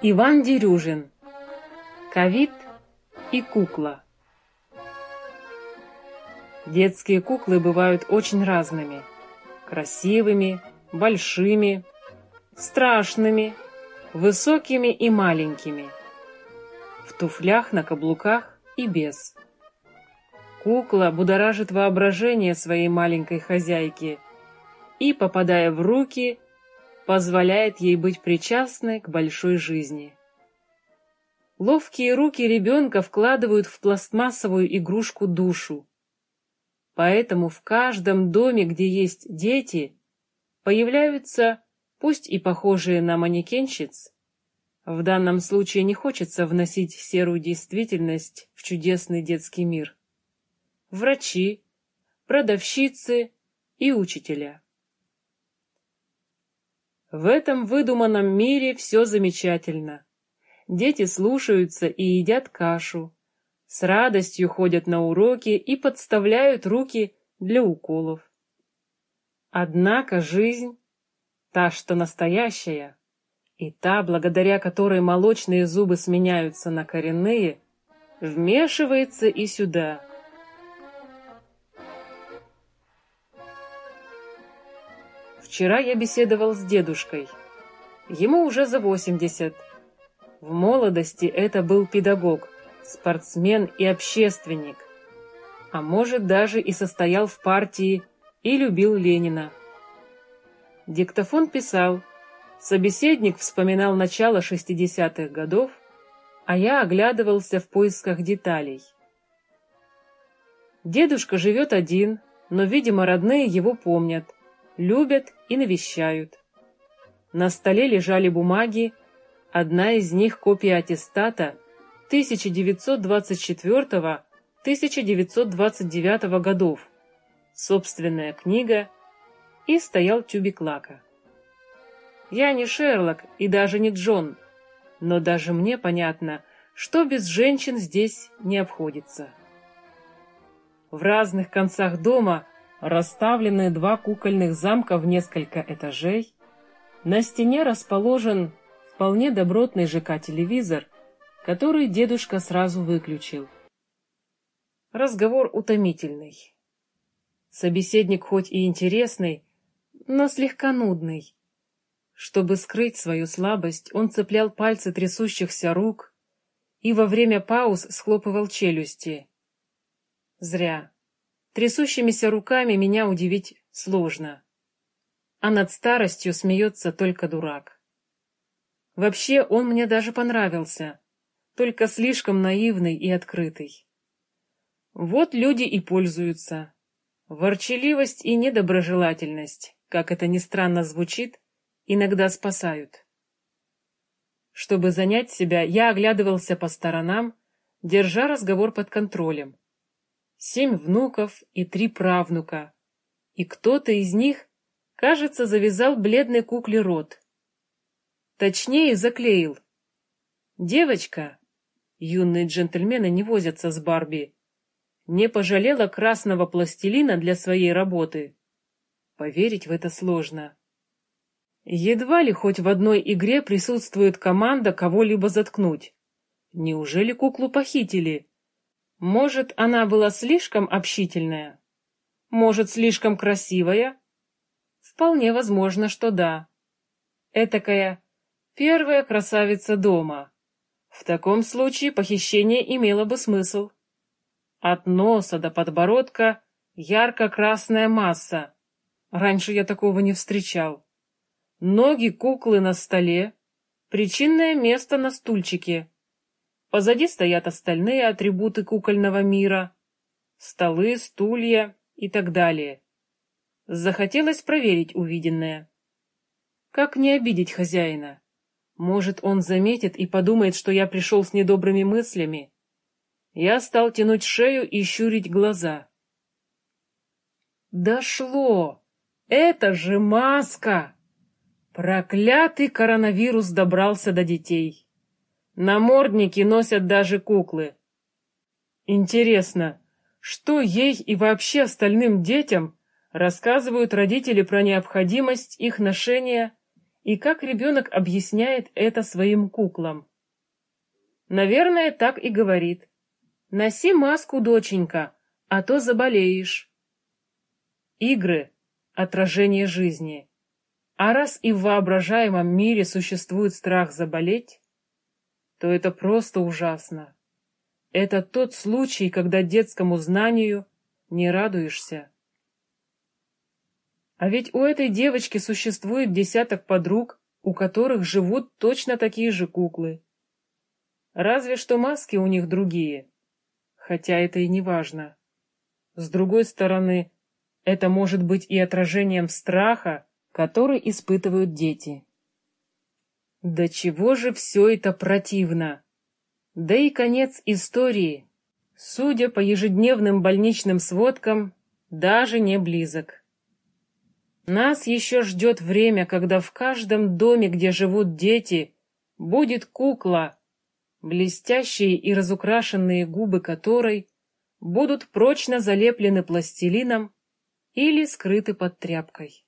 Иван Дерюжин. Ковид и кукла. Детские куклы бывают очень разными. Красивыми, большими, страшными, высокими и маленькими. В туфлях, на каблуках и без. Кукла будоражит воображение своей маленькой хозяйки и, попадая в руки, позволяет ей быть причастной к большой жизни. Ловкие руки ребенка вкладывают в пластмассовую игрушку душу. Поэтому в каждом доме, где есть дети, появляются, пусть и похожие на манекенщиц, в данном случае не хочется вносить серую действительность в чудесный детский мир, врачи, продавщицы и учителя. В этом выдуманном мире все замечательно. Дети слушаются и едят кашу, с радостью ходят на уроки и подставляют руки для уколов. Однако жизнь, та, что настоящая, и та, благодаря которой молочные зубы сменяются на коренные, вмешивается и сюда – Вчера я беседовал с дедушкой. Ему уже за 80. В молодости это был педагог, спортсмен и общественник. А может, даже и состоял в партии и любил Ленина. Диктофон писал, собеседник вспоминал начало 60-х годов, а я оглядывался в поисках деталей. Дедушка живет один, но, видимо, родные его помнят любят и навещают. На столе лежали бумаги, одна из них копия аттестата 1924-1929 годов, собственная книга и стоял тюбик лака. Я не Шерлок и даже не Джон, но даже мне понятно, что без женщин здесь не обходится. В разных концах дома Расставлены два кукольных замка в несколько этажей. На стене расположен вполне добротный ЖК-телевизор, который дедушка сразу выключил. Разговор утомительный. Собеседник хоть и интересный, но слегка нудный. Чтобы скрыть свою слабость, он цеплял пальцы трясущихся рук и во время пауз схлопывал челюсти. Зря. Трясущимися руками меня удивить сложно. А над старостью смеется только дурак. Вообще он мне даже понравился, только слишком наивный и открытый. Вот люди и пользуются. Ворчаливость и недоброжелательность, как это ни странно звучит, иногда спасают. Чтобы занять себя, я оглядывался по сторонам, держа разговор под контролем семь внуков и три правнука. И кто-то из них, кажется, завязал бледной кукле рот. Точнее, заклеил. Девочка, юные джентльмены не возятся с Барби, не пожалела красного пластилина для своей работы. Поверить в это сложно. Едва ли хоть в одной игре присутствует команда кого-либо заткнуть. Неужели куклу похитили? Может, она была слишком общительная? Может, слишком красивая? Вполне возможно, что да. Этакая первая красавица дома. В таком случае похищение имело бы смысл. От носа до подбородка ярко-красная масса. Раньше я такого не встречал. Ноги куклы на столе, причинное место на стульчике. Позади стоят остальные атрибуты кукольного мира. Столы, стулья и так далее. Захотелось проверить увиденное. Как не обидеть хозяина? Может, он заметит и подумает, что я пришел с недобрыми мыслями? Я стал тянуть шею и щурить глаза. Дошло! Это же маска! Проклятый коронавирус добрался до детей. Намордники носят даже куклы. Интересно, что ей и вообще остальным детям рассказывают родители про необходимость их ношения И как ребенок объясняет это своим куклам? Наверное, так и говорит. «Носи маску, доченька, а то заболеешь». Игры — отражение жизни. А раз и в воображаемом мире существует страх заболеть, то это просто ужасно. Это тот случай, когда детскому знанию не радуешься. А ведь у этой девочки существует десяток подруг, у которых живут точно такие же куклы. Разве что маски у них другие. Хотя это и не важно. С другой стороны, это может быть и отражением страха, который испытывают дети. Да чего же все это противно! Да и конец истории, судя по ежедневным больничным сводкам, даже не близок. Нас еще ждет время, когда в каждом доме, где живут дети, будет кукла, блестящие и разукрашенные губы которой будут прочно залеплены пластилином или скрыты под тряпкой.